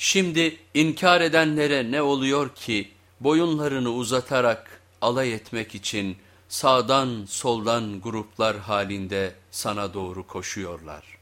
Şimdi inkar edenlere ne oluyor ki boyunlarını uzatarak alay etmek için sağdan soldan gruplar halinde sana doğru koşuyorlar.